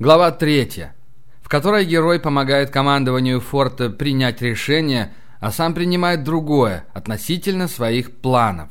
Глава 3, в которой герой помогает командованию форта принять решение, а сам принимает другое относительно своих планов.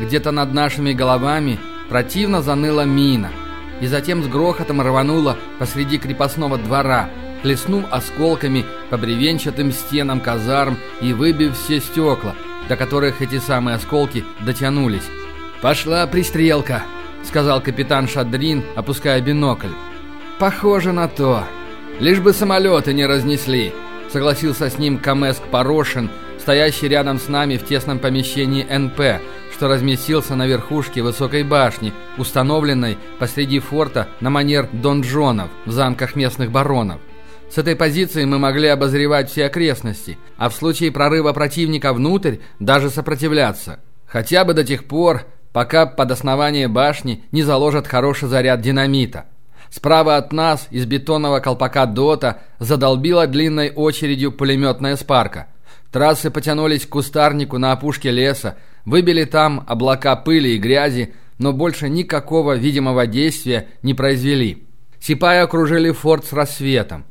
Где-то над нашими головами противно заныла мина – и затем с грохотом рванула посреди крепостного двора, хлестнув осколками по бревенчатым стенам казарм и выбив все стекла, до которых эти самые осколки дотянулись. «Пошла пристрелка», — сказал капитан Шадрин, опуская бинокль. «Похоже на то. Лишь бы самолеты не разнесли», — согласился с ним Камеск Порошин, стоящий рядом с нами в тесном помещении НП, что разместился на верхушке высокой башни, установленной посреди форта на манер донжонов в замках местных баронов. С этой позиции мы могли обозревать все окрестности, а в случае прорыва противника внутрь даже сопротивляться. Хотя бы до тех пор, пока под основание башни не заложат хороший заряд динамита. Справа от нас из бетонного колпака ДОТа задолбила длинной очередью пулеметная спарка. Трассы потянулись к кустарнику на опушке леса, Выбили там облака пыли и грязи, но больше никакого видимого действия не произвели. Сипаи окружили форт с рассветом.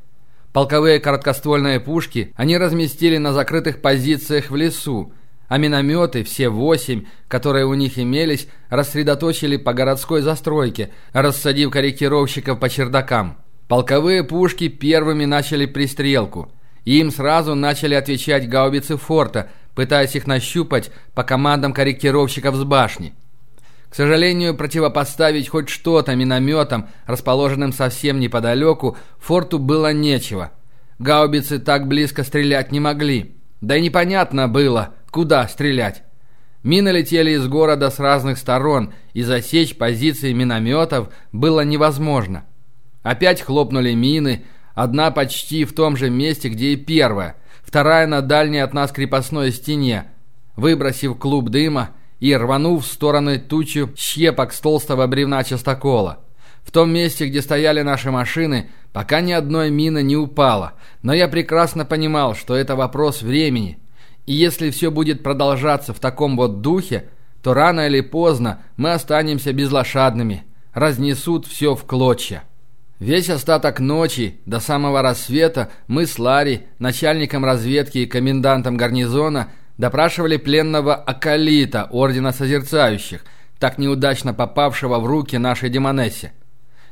Полковые короткоствольные пушки они разместили на закрытых позициях в лесу, а минометы, все восемь, которые у них имелись, рассредоточили по городской застройке, рассадив корректировщиков по чердакам. Полковые пушки первыми начали пристрелку. И им сразу начали отвечать гаубицы форта, пытаясь их нащупать по командам корректировщиков с башни. К сожалению, противопоставить хоть что-то минометам, расположенным совсем неподалеку, форту было нечего. Гаубицы так близко стрелять не могли. Да и непонятно было, куда стрелять. Мины летели из города с разных сторон, и засечь позиции минометов было невозможно. Опять хлопнули мины, одна почти в том же месте, где и первая – вторая на дальней от нас крепостной стене, выбросив клуб дыма и рванув в стороны тучу щепок с толстого бревна частокола. В том месте, где стояли наши машины, пока ни одной мины не упало, но я прекрасно понимал, что это вопрос времени. И если все будет продолжаться в таком вот духе, то рано или поздно мы останемся безлошадными, разнесут все в клочья. Весь остаток ночи до самого рассвета мы с Ларри, начальником разведки и комендантом гарнизона, допрашивали пленного Акалита Ордена Созерцающих, так неудачно попавшего в руки нашей Демонессе.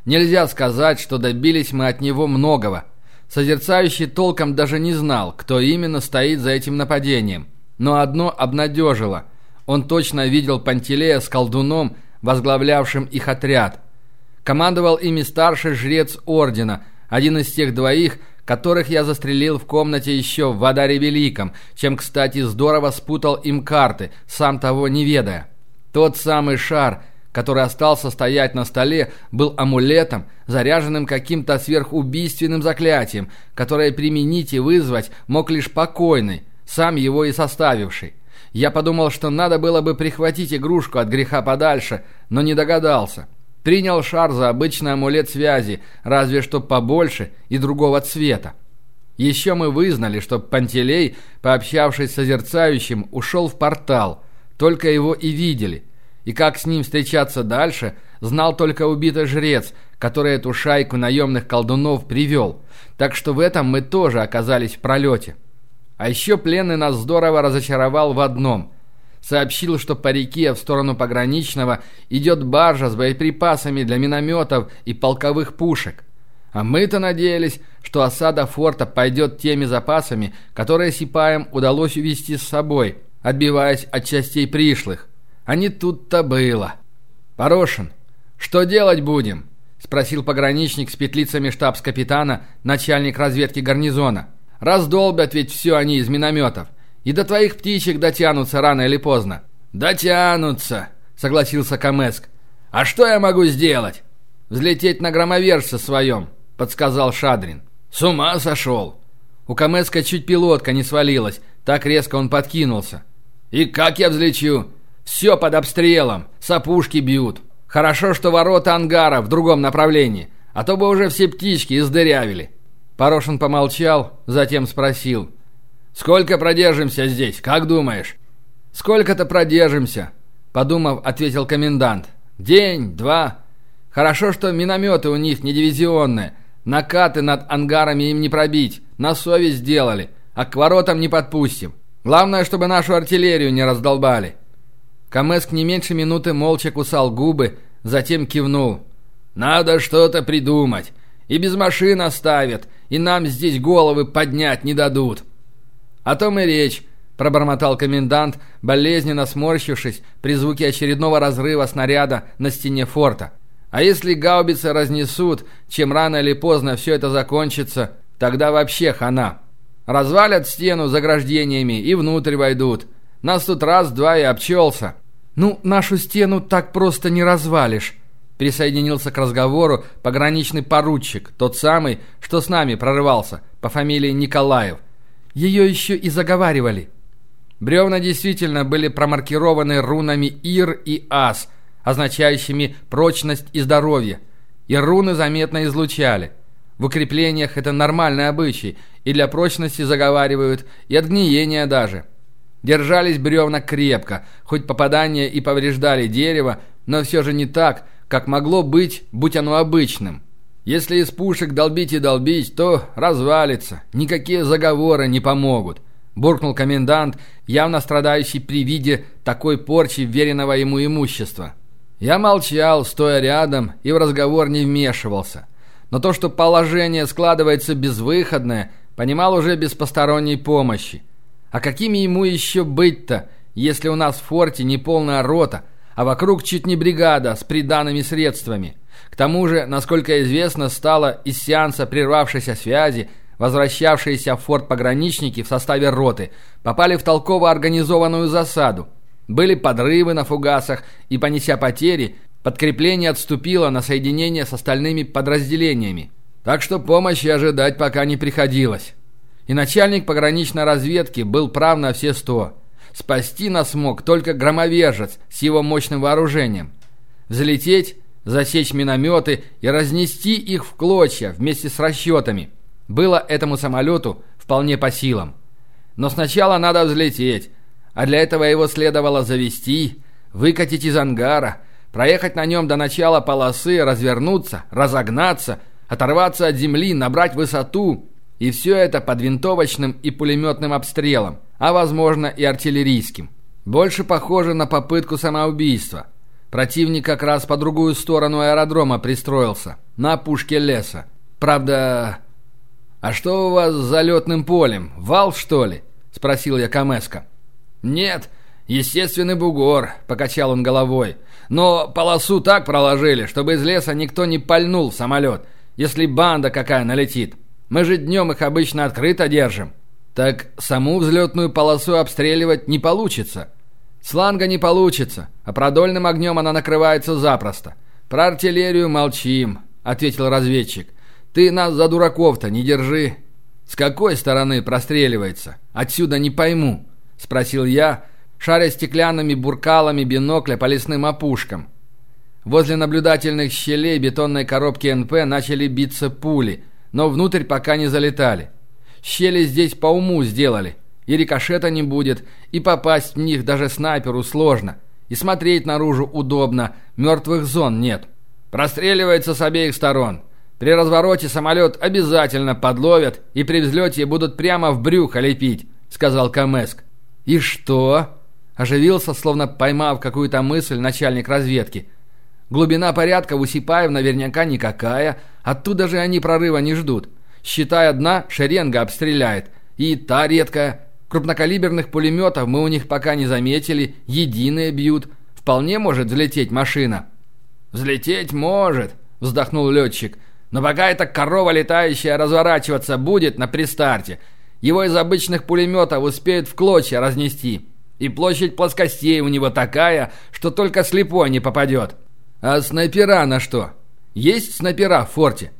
Нельзя сказать, что добились мы от него многого. Созерцающий толком даже не знал, кто именно стоит за этим нападением. Но одно обнадежило. Он точно видел Пантелея с колдуном, возглавлявшим их отряд – Командовал ими старший жрец ордена, один из тех двоих, которых я застрелил в комнате еще в Адаре Великом, чем, кстати, здорово спутал им карты, сам того не ведая. Тот самый шар, который остался стоять на столе, был амулетом, заряженным каким-то сверхубийственным заклятием, которое применить и вызвать мог лишь покойный, сам его и составивший. Я подумал, что надо было бы прихватить игрушку от греха подальше, но не догадался. Принял шар за обычный амулет связи, разве что побольше и другого цвета. Еще мы вызнали, что Пантелей, пообщавшись с созерцающим, ушел в портал. Только его и видели. И как с ним встречаться дальше, знал только убитый жрец, который эту шайку наемных колдунов привел. Так что в этом мы тоже оказались в пролете. А еще пленный нас здорово разочаровал в одном сообщил, что по реке в сторону пограничного идет баржа с боеприпасами для минометов и полковых пушек. А мы-то надеялись, что осада форта пойдет теми запасами, которые сипаем удалось увести с собой, отбиваясь от частей пришлых. А не тут-то было. «Порошин, что делать будем?» – спросил пограничник с петлицами штабс-капитана, начальник разведки гарнизона. «Раздолбят ведь все они из минометов. И до твоих птичек дотянутся рано или поздно». «Дотянутся», — согласился Камеск. «А что я могу сделать?» «Взлететь на громовержце своем», — подсказал Шадрин. «С ума сошел!» У Камеска чуть пилотка не свалилась, так резко он подкинулся. «И как я взлечу?» «Все под обстрелом, с опушки бьют. Хорошо, что ворота ангара в другом направлении, а то бы уже все птички издырявили». Порошин помолчал, затем спросил. «Сколько продержимся здесь, как думаешь?» «Сколько-то продержимся», — подумав, ответил комендант. «День, два. Хорошо, что минометы у них не дивизионные. Накаты над ангарами им не пробить, на совесть сделали, а к воротам не подпустим. Главное, чтобы нашу артиллерию не раздолбали». Камеск не меньше минуты молча кусал губы, затем кивнул. «Надо что-то придумать. И без машин оставят, и нам здесь головы поднять не дадут». «О том и речь», — пробормотал комендант, болезненно сморщившись при звуке очередного разрыва снаряда на стене форта. «А если гаубицы разнесут, чем рано или поздно все это закончится, тогда вообще хана. Развалят стену заграждениями и внутрь войдут. Нас тут раз-два и обчелся». «Ну, нашу стену так просто не развалишь», — присоединился к разговору пограничный поручик, тот самый, что с нами прорывался, по фамилии Николаев. Ее еще и заговаривали. Бревна действительно были промаркированы рунами Ир и Ас, означающими прочность и здоровье, и руны заметно излучали. В укреплениях это нормальный обычай, и для прочности заговаривают, и от гниения даже. Держались бревна крепко, хоть попадания и повреждали дерево, но все же не так, как могло быть, будь оно обычным. Если из пушек долбить и долбить, то развалится, никакие заговоры не помогут. Буркнул комендант, явно страдающий при виде такой порчи веренного ему имущества. Я молчал, стоя рядом, и в разговор не вмешивался. Но то, что положение складывается безвыходное, понимал уже без посторонней помощи. А какими ему еще быть-то, если у нас в форте не полная рота, а вокруг чуть не бригада с приданными средствами? К тому же, насколько известно, стало из сеанса прервавшейся связи, возвращавшиеся в форт пограничники в составе роты, попали в толково организованную засаду. Были подрывы на фугасах, и, понеся потери, подкрепление отступило на соединение с остальными подразделениями. Так что помощи ожидать пока не приходилось. И начальник пограничной разведки был прав на все сто. Спасти нас мог только громовержец с его мощным вооружением. Взлететь, засечь минометы и разнести их в клочья вместе с расчетами. Было этому самолету вполне по силам. Но сначала надо взлететь, а для этого его следовало завести, выкатить из ангара, проехать на нем до начала полосы, развернуться, разогнаться, оторваться от земли, набрать высоту и все это под винтовочным и пулеметным обстрелом, а возможно и артиллерийским. Больше похоже на попытку самоубийства. Противник как раз по другую сторону аэродрома пристроился, на опушке леса. Правда... «А что у вас с залетным полем? Вал, что ли?» – спросил я Камеска. «Нет, естественный бугор», – покачал он головой. «Но полосу так проложили, чтобы из леса никто не пальнул самолет, если банда какая налетит. Мы же днем их обычно открыто держим. Так саму взлетную полосу обстреливать не получится. Сланга не получится, а продольным огнем она накрывается запросто. Про артиллерию молчим, ответил разведчик. Ты нас за дураков-то не держи. С какой стороны простреливается? Отсюда не пойму, спросил я, шаря стеклянными буркалами бинокля по лесным опушкам. Возле наблюдательных щелей бетонной коробки НП начали биться пули – но внутрь пока не залетали. Щели здесь по уму сделали, и рикошета не будет, и попасть в них даже снайперу сложно, и смотреть наружу удобно, мертвых зон нет. Простреливается с обеих сторон. При развороте самолет обязательно подловят и при взлете будут прямо в брюхо лепить», — сказал Камеск. «И что?» — оживился, словно поймав какую-то мысль начальник разведки. Глубина порядка у Сипаев наверняка никакая, оттуда же они прорыва не ждут. Считай, одна шеренга обстреляет, и та редкая. Крупнокалиберных пулеметов мы у них пока не заметили, единые бьют. Вполне может взлететь машина». «Взлететь может», — вздохнул летчик. «Но пока эта корова летающая разворачиваться будет на пристарте, его из обычных пулеметов успеют в клочья разнести. И площадь плоскостей у него такая, что только слепой не попадет». А снайпера на что? Есть снайпера в форте?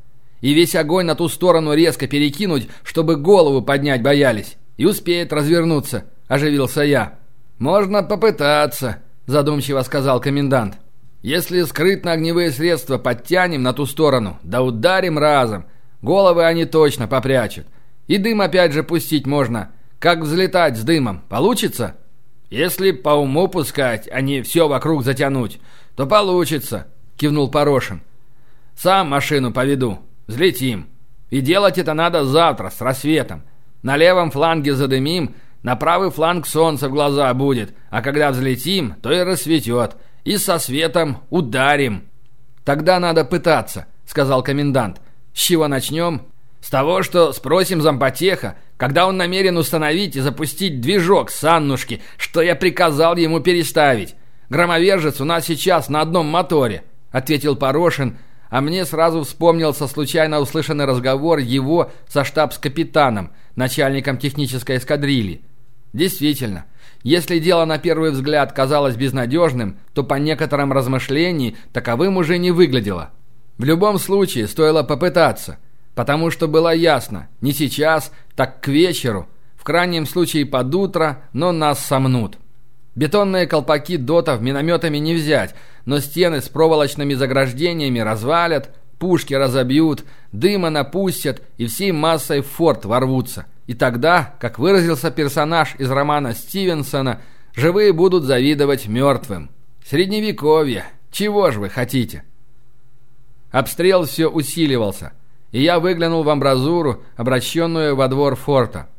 И весь огонь на ту сторону резко перекинуть, чтобы голову поднять боялись. И успеет развернуться, оживился я. Можно попытаться, задумчиво сказал комендант. Если скрытно огневые средства подтянем на ту сторону, да ударим разом, головы они точно попрячут. И дым опять же пустить можно. Как взлетать с дымом? Получится? Если по уму пускать, а не все вокруг затянуть, то получится, кивнул Порошин. Сам машину поведу. Взлетим. И делать это надо завтра, с рассветом. На левом фланге задымим, на правый фланг солнце в глаза будет, а когда взлетим, то и рассветет и со светом ударим». «Тогда надо пытаться», — сказал комендант. «С чего начнем?» «С того, что спросим зампотеха, когда он намерен установить и запустить движок с Аннушки, что я приказал ему переставить. Громовержец у нас сейчас на одном моторе», — ответил Порошин, а мне сразу вспомнился случайно услышанный разговор его со штабс-капитаном, начальником технической эскадрильи. Действительно, если дело на первый взгляд казалось безнадежным, то по некоторым размышлениям таковым уже не выглядело. В любом случае стоило попытаться, потому что было ясно, не сейчас, так к вечеру, в крайнем случае под утро, но нас сомнут. Бетонные колпаки дотов минометами не взять, но стены с проволочными заграждениями развалят, пушки разобьют, дыма напустят и всей массой в форт ворвутся – и тогда, как выразился персонаж из романа Стивенсона, живые будут завидовать мертвым. Средневековье. Чего ж вы хотите? Обстрел все усиливался, и я выглянул в амбразуру, обращенную во двор форта.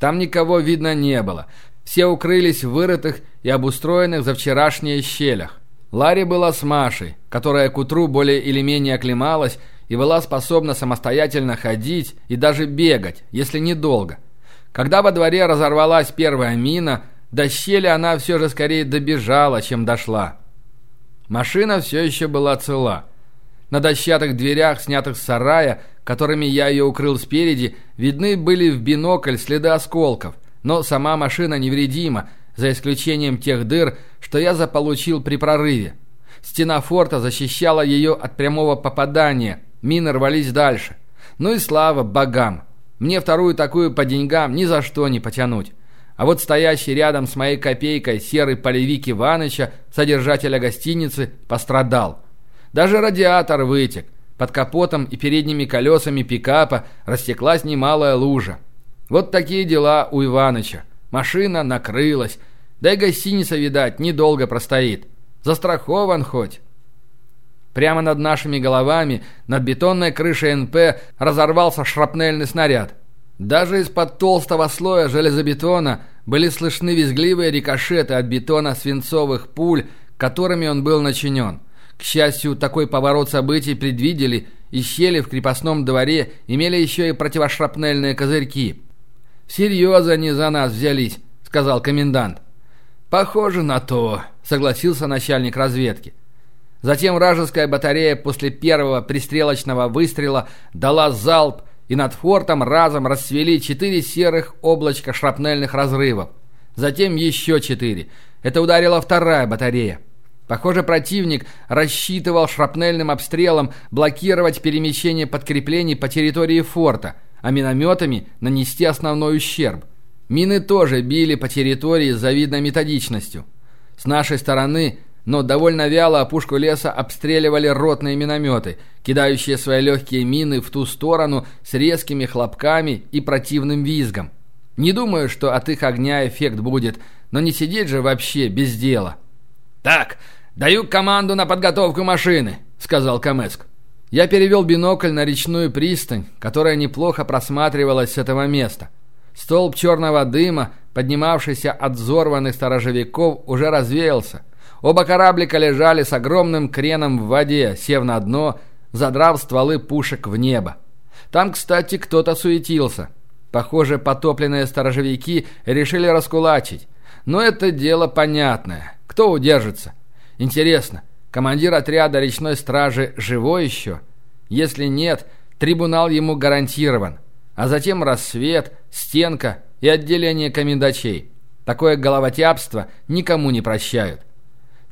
Там никого видно не было. Все укрылись в вырытых и обустроенных за вчерашние щелях. Ларри была с Машей, которая к утру более или менее оклемалась и была способна самостоятельно ходить и даже бегать, если недолго. Когда во дворе разорвалась первая мина, до щели она все же скорее добежала, чем дошла. Машина все еще была цела. На дощатых дверях, снятых с сарая, которыми я ее укрыл спереди, видны были в бинокль следы осколков, но сама машина невредима, за исключением тех дыр, что я заполучил при прорыве. Стена форта защищала ее от прямого попадания – Мины рвались дальше. Ну и слава богам. Мне вторую такую по деньгам ни за что не потянуть. А вот стоящий рядом с моей копейкой серый полевик Иваныча, содержателя гостиницы, пострадал. Даже радиатор вытек. Под капотом и передними колесами пикапа растеклась немалая лужа. Вот такие дела у Иваныча. Машина накрылась. Да и гостиница, видать, недолго простоит. Застрахован хоть. Прямо над нашими головами, над бетонной крышей НП, разорвался шрапнельный снаряд. Даже из-под толстого слоя железобетона были слышны визгливые рикошеты от бетона свинцовых пуль, которыми он был начинен. К счастью, такой поворот событий предвидели, и щели в крепостном дворе имели еще и противошрапнельные козырьки. «Серьезно они за нас взялись», — сказал комендант. «Похоже на то», — согласился начальник разведки. Затем вражеская батарея после первого пристрелочного выстрела дала залп, и над фортом разом расцвели четыре серых облачка шрапнельных разрывов. Затем еще четыре. Это ударила вторая батарея. Похоже, противник рассчитывал шрапнельным обстрелом блокировать перемещение подкреплений по территории форта, а минометами нанести основной ущерб. Мины тоже били по территории с завидной методичностью. С нашей стороны но довольно вяло опушку леса обстреливали ротные минометы, кидающие свои легкие мины в ту сторону с резкими хлопками и противным визгом. Не думаю, что от их огня эффект будет, но не сидеть же вообще без дела. «Так, даю команду на подготовку машины», — сказал Камеск. Я перевел бинокль на речную пристань, которая неплохо просматривалась с этого места. Столб черного дыма, поднимавшийся от взорванных сторожевиков, уже развеялся. Оба кораблика лежали с огромным креном в воде, сев на дно, задрав стволы пушек в небо. Там, кстати, кто-то суетился. Похоже, потопленные сторожевики решили раскулачить. Но это дело понятное. Кто удержится? Интересно, командир отряда речной стражи живой еще? Если нет, трибунал ему гарантирован. А затем рассвет, стенка и отделение комендачей. Такое головотяпство никому не прощают.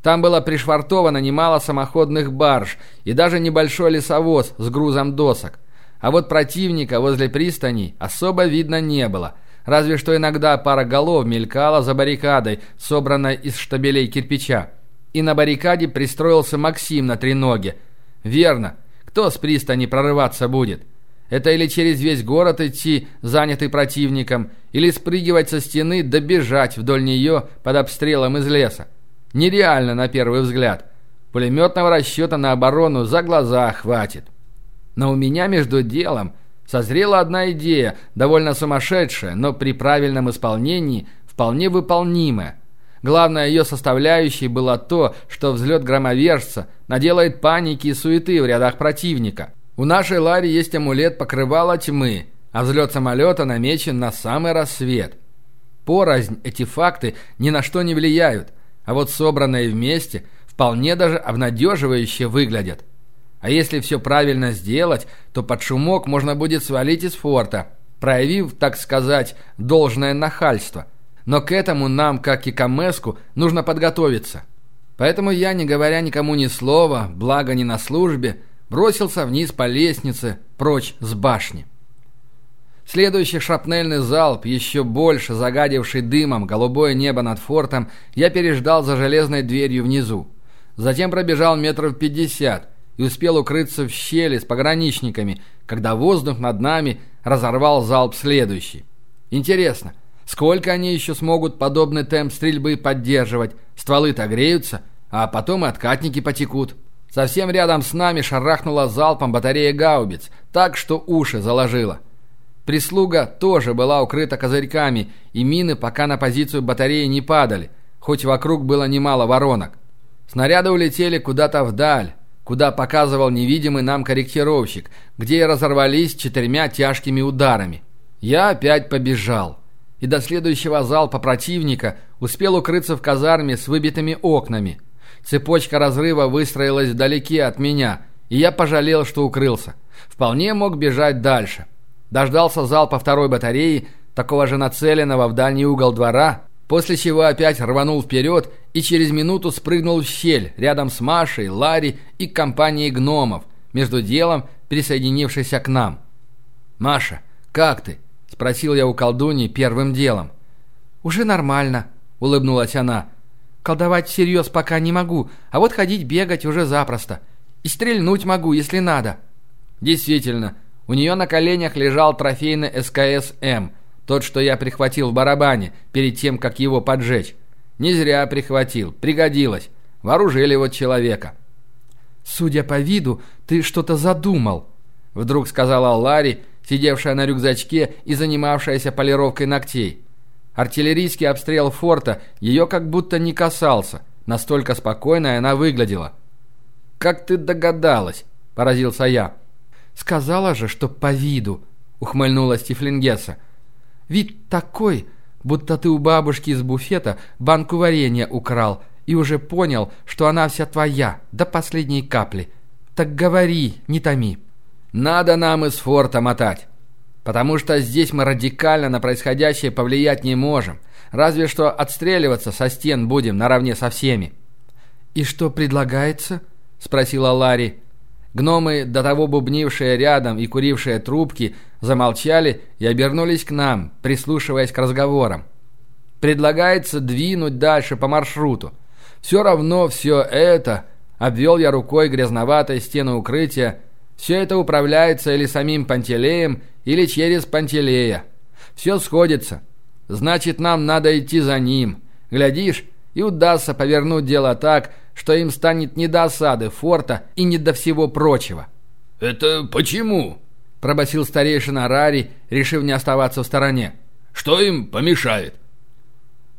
Там было пришвартовано немало самоходных барж и даже небольшой лесовоз с грузом досок. А вот противника возле пристани особо видно не было. Разве что иногда пара голов мелькала за баррикадой, собранной из штабелей кирпича. И на баррикаде пристроился Максим на треноге. Верно, кто с пристани прорываться будет? Это или через весь город идти, занятый противником, или спрыгивать со стены, добежать вдоль нее под обстрелом из леса. Нереально на первый взгляд. Пулеметного расчета на оборону за глаза хватит. Но у меня между делом созрела одна идея, довольно сумасшедшая, но при правильном исполнении вполне выполнимая. Главной ее составляющей было то, что взлет громовержца наделает паники и суеты в рядах противника. У нашей Лари есть амулет покрывала тьмы, а взлет самолета намечен на самый рассвет. Порознь эти факты ни на что не влияют, а вот собранные вместе вполне даже обнадеживающе выглядят. А если все правильно сделать, то под шумок можно будет свалить из форта, проявив, так сказать, должное нахальство. Но к этому нам, как и Камеску, нужно подготовиться. Поэтому я, не говоря никому ни слова, благо не на службе, бросился вниз по лестнице, прочь с башни. Следующий шрапнельный залп, еще больше загадивший дымом голубое небо над фортом, я переждал за железной дверью внизу. Затем пробежал метров пятьдесят и успел укрыться в щели с пограничниками, когда воздух над нами разорвал залп следующий. Интересно, сколько они еще смогут подобный темп стрельбы поддерживать? Стволы-то греются, а потом и откатники потекут. Совсем рядом с нами шарахнула залпом батарея гаубиц, так что уши заложило. Прислуга тоже была укрыта козырьками, и мины пока на позицию батареи не падали, хоть вокруг было немало воронок. Снаряды улетели куда-то вдаль, куда показывал невидимый нам корректировщик, где и разорвались четырьмя тяжкими ударами. Я опять побежал. И до следующего залпа противника успел укрыться в казарме с выбитыми окнами. Цепочка разрыва выстроилась вдалеке от меня, и я пожалел, что укрылся. Вполне мог бежать дальше. Дождался залпа второй батареи, такого же нацеленного в дальний угол двора, После чего опять рванул вперед и через минуту спрыгнул в щель рядом с Машей, Ларри и компанией гномов, между делом присоединившейся к нам. «Маша, как ты?» – спросил я у колдуньи первым делом. «Уже нормально», – улыбнулась она. «Колдовать всерьез пока не могу, а вот ходить бегать уже запросто. И стрельнуть могу, если надо». Действительно, у нее на коленях лежал трофейный СКС-М – тот, что я прихватил в барабане, перед тем, как его поджечь. Не зря прихватил, пригодилось. Вооружили вот человека. «Судя по виду, ты что-то задумал», — вдруг сказала Ларри, сидевшая на рюкзачке и занимавшаяся полировкой ногтей. Артиллерийский обстрел форта ее как будто не касался, настолько спокойной она выглядела. «Как ты догадалась?» – поразился я. «Сказала же, что по виду», – ухмыльнулась Тифлингеса. Вид такой, будто ты у бабушки из буфета банку варенья украл и уже понял, что она вся твоя, до последней капли. Так говори, не томи. Надо нам из форта мотать. Потому что здесь мы радикально на происходящее повлиять не можем. Разве что отстреливаться со стен будем наравне со всеми. «И что предлагается?» – спросила Ларри. Гномы, до того бубнившие рядом и курившие трубки, замолчали и обернулись к нам, прислушиваясь к разговорам. «Предлагается двинуть дальше по маршруту. Все равно все это...» Обвел я рукой грязноватой стены укрытия. «Все это управляется или самим Пантелеем, или через Пантелея. Все сходится. Значит, нам надо идти за ним. Глядишь, и удастся повернуть дело так, что им станет не до осады форта и не до всего прочего. «Это почему?» – пробасил старейшина Рари, решив не оставаться в стороне. «Что им помешает?»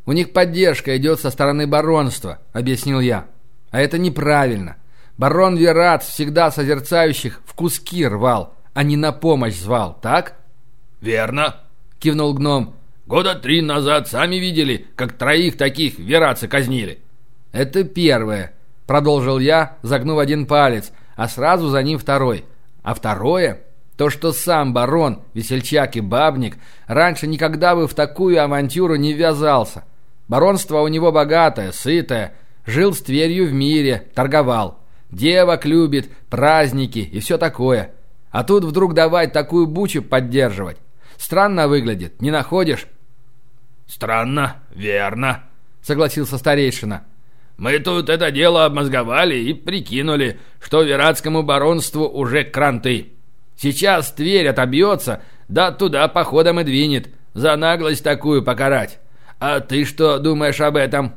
«У них поддержка идет со стороны баронства», – объяснил я. «А это неправильно. Барон Верат всегда созерцающих в куски рвал, а не на помощь звал, так?» «Верно», – кивнул гном. «Года три назад сами видели, как троих таких верацы казнили». «Это первое», — продолжил я, загнув один палец, а сразу за ним второй. «А второе?» То, что сам барон, весельчак и бабник раньше никогда бы в такую авантюру не ввязался. Баронство у него богатое, сытое, жил с Тверью в мире, торговал. Девок любит, праздники и все такое. А тут вдруг давать такую бучу поддерживать. Странно выглядит, не находишь? «Странно, верно», — согласился старейшина. Мы тут это дело обмозговали и прикинули, что Вератскому баронству уже кранты. Сейчас Тверь отобьется, да туда походом и двинет. За наглость такую покарать. А ты что думаешь об этом?»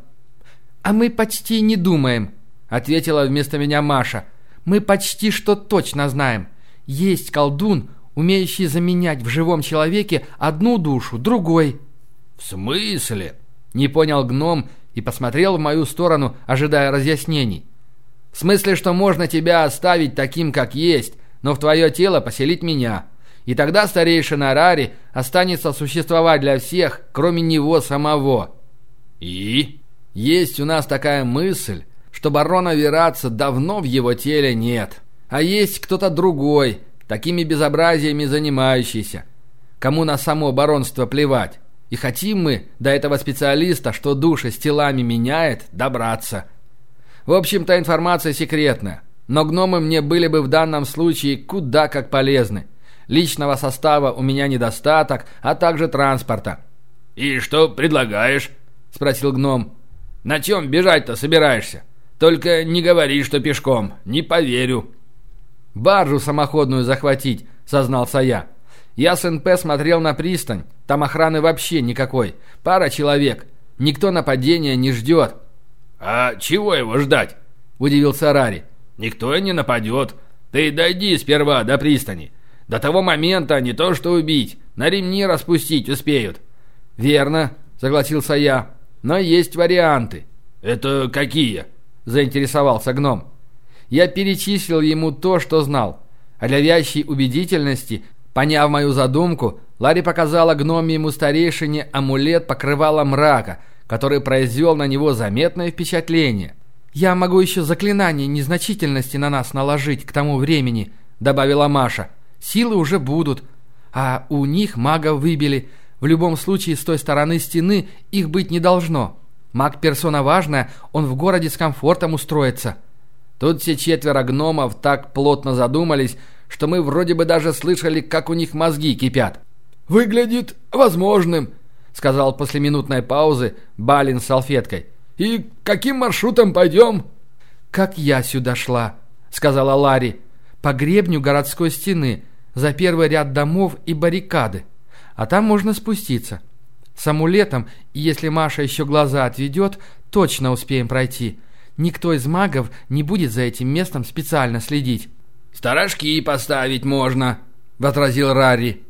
«А мы почти не думаем», — ответила вместо меня Маша. «Мы почти что точно знаем. Есть колдун, умеющий заменять в живом человеке одну душу другой». «В смысле?» — не понял гном и посмотрел в мою сторону, ожидая разъяснений. «В смысле, что можно тебя оставить таким, как есть, но в твое тело поселить меня. И тогда старейшина Рари останется существовать для всех, кроме него самого». «И?» «Есть у нас такая мысль, что барона Вераца давно в его теле нет, а есть кто-то другой, такими безобразиями занимающийся, кому на само баронство плевать». И хотим мы до этого специалиста, что души с телами меняет, добраться. В общем-то, информация секретная. Но гномы мне были бы в данном случае куда как полезны. Личного состава у меня недостаток, а также транспорта. «И что предлагаешь?» – спросил гном. «На чем бежать-то собираешься? Только не говори, что пешком. Не поверю». «Баржу самоходную захватить», – сознался я. Я с НП смотрел на пристань. Там охраны вообще никакой. Пара человек. Никто нападения не ждет. «А чего его ждать?» – удивился Рари. «Никто и не нападет. Ты дойди сперва до пристани. До того момента не то что убить, на ремни распустить успеют». «Верно», – согласился я. «Но есть варианты». «Это какие?» – заинтересовался гном. Я перечислил ему то, что знал. А для вящей убедительности Поняв мою задумку, Ларри показала гномьему старейшине амулет покрывала мрака, который произвел на него заметное впечатление. «Я могу еще заклинание незначительности на нас наложить к тому времени», — добавила Маша. «Силы уже будут. А у них магов выбили. В любом случае, с той стороны стены их быть не должно. Маг персона важная, он в городе с комфортом устроится». Тут все четверо гномов так плотно задумались, что мы вроде бы даже слышали, как у них мозги кипят. «Выглядит возможным», — сказал после минутной паузы Балин с салфеткой. «И каким маршрутом пойдем?» «Как я сюда шла», — сказала Ларри. «По гребню городской стены, за первый ряд домов и баррикады. А там можно спуститься. С амулетом, и если Маша еще глаза отведет, точно успеем пройти. Никто из магов не будет за этим местом специально следить». «Сторожки поставить можно», — возразил Рари.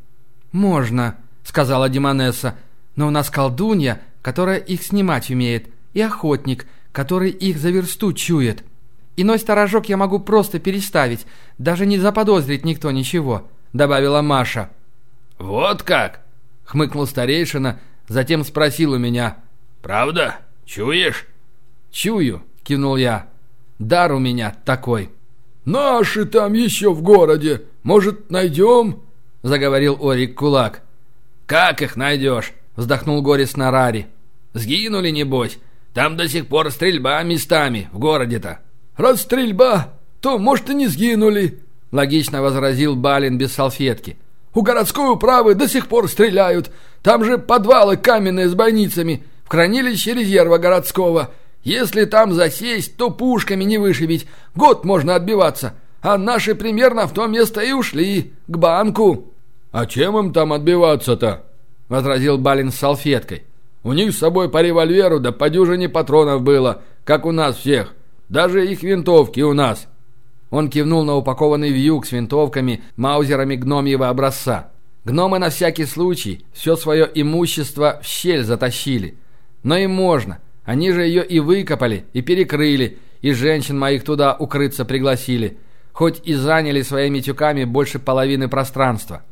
«Можно», — сказала Димонесса, «но у нас колдунья, которая их снимать умеет, и охотник, который их за версту чует. Иной сторожок я могу просто переставить, даже не заподозрить никто ничего», — добавила Маша. «Вот как?» — хмыкнул старейшина, затем спросил у меня. «Правда? Чуешь?» «Чую», — кивнул я. «Дар у меня такой». «Наши там еще в городе. Может, найдем?» — заговорил Орик Кулак. «Как их найдешь?» — вздохнул горестно Рари. «Сгинули, небось. Там до сих пор стрельба местами в городе-то». «Раз стрельба, то, может, и не сгинули», — логично возразил Балин без салфетки. «У городской управы до сих пор стреляют. Там же подвалы каменные с бойницами. В хранилище резерва городского. Если там засесть, то пушками не вышибить. Год можно отбиваться. А наши примерно в то место и ушли. К банку». «А чем им там отбиваться-то?» — возразил Балин с салфеткой. «У них с собой по револьверу да по дюжине патронов было, как у нас всех. Даже их винтовки у нас». Он кивнул на упакованный вьюг с винтовками, маузерами гномьего образца. Гномы на всякий случай все свое имущество в щель затащили. Но им можно — они же ее и выкопали, и перекрыли, и женщин моих туда укрыться пригласили, хоть и заняли своими тюками больше половины пространства.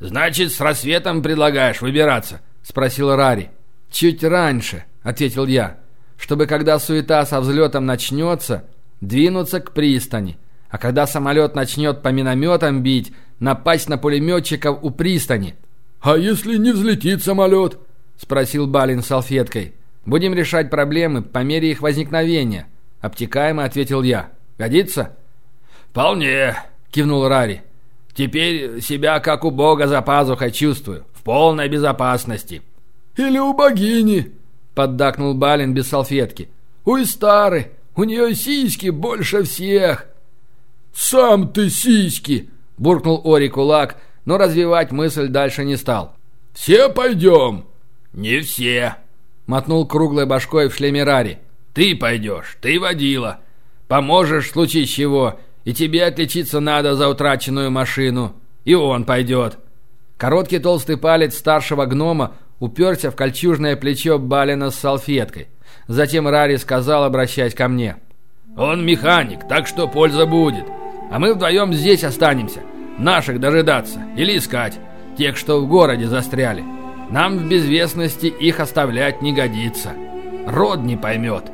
«Значит, с рассветом предлагаешь выбираться?» — спросил Рари. «Чуть раньше», — ответил я, «чтобы когда суета со взлетом начнется, двинуться к пристани, а когда самолет начнет по минометам бить, напасть на пулеметчиков у пристани». «А если не взлетит самолет?» — спросил Балин салфеткой. Будем решать проблемы по мере их возникновения», — обтекаемо ответил я. «Годится?» «Вполне», — кивнул Рари. «Теперь себя как у бога за пазухой чувствую, в полной безопасности». «Или у богини», — поддакнул Балин без салфетки. У Истары, у нее сиськи больше всех!» «Сам ты сиськи!» – буркнул Ори кулак, но развивать мысль дальше не стал. «Все пойдем!» «Не все!» – мотнул круглой башкой в шлеме Рари. «Ты пойдешь, ты водила. Поможешь в случае чего, и тебе отличиться надо за утраченную машину. И он пойдет». Короткий толстый палец старшего гнома уперся в кольчужное плечо Балина с салфеткой. Затем Рари сказал, обращаясь ко мне. «Он механик, так что польза будет. А мы вдвоем здесь останемся. Наших дожидаться или искать. Тех, что в городе застряли. Нам в безвестности их оставлять не годится. Род не поймет».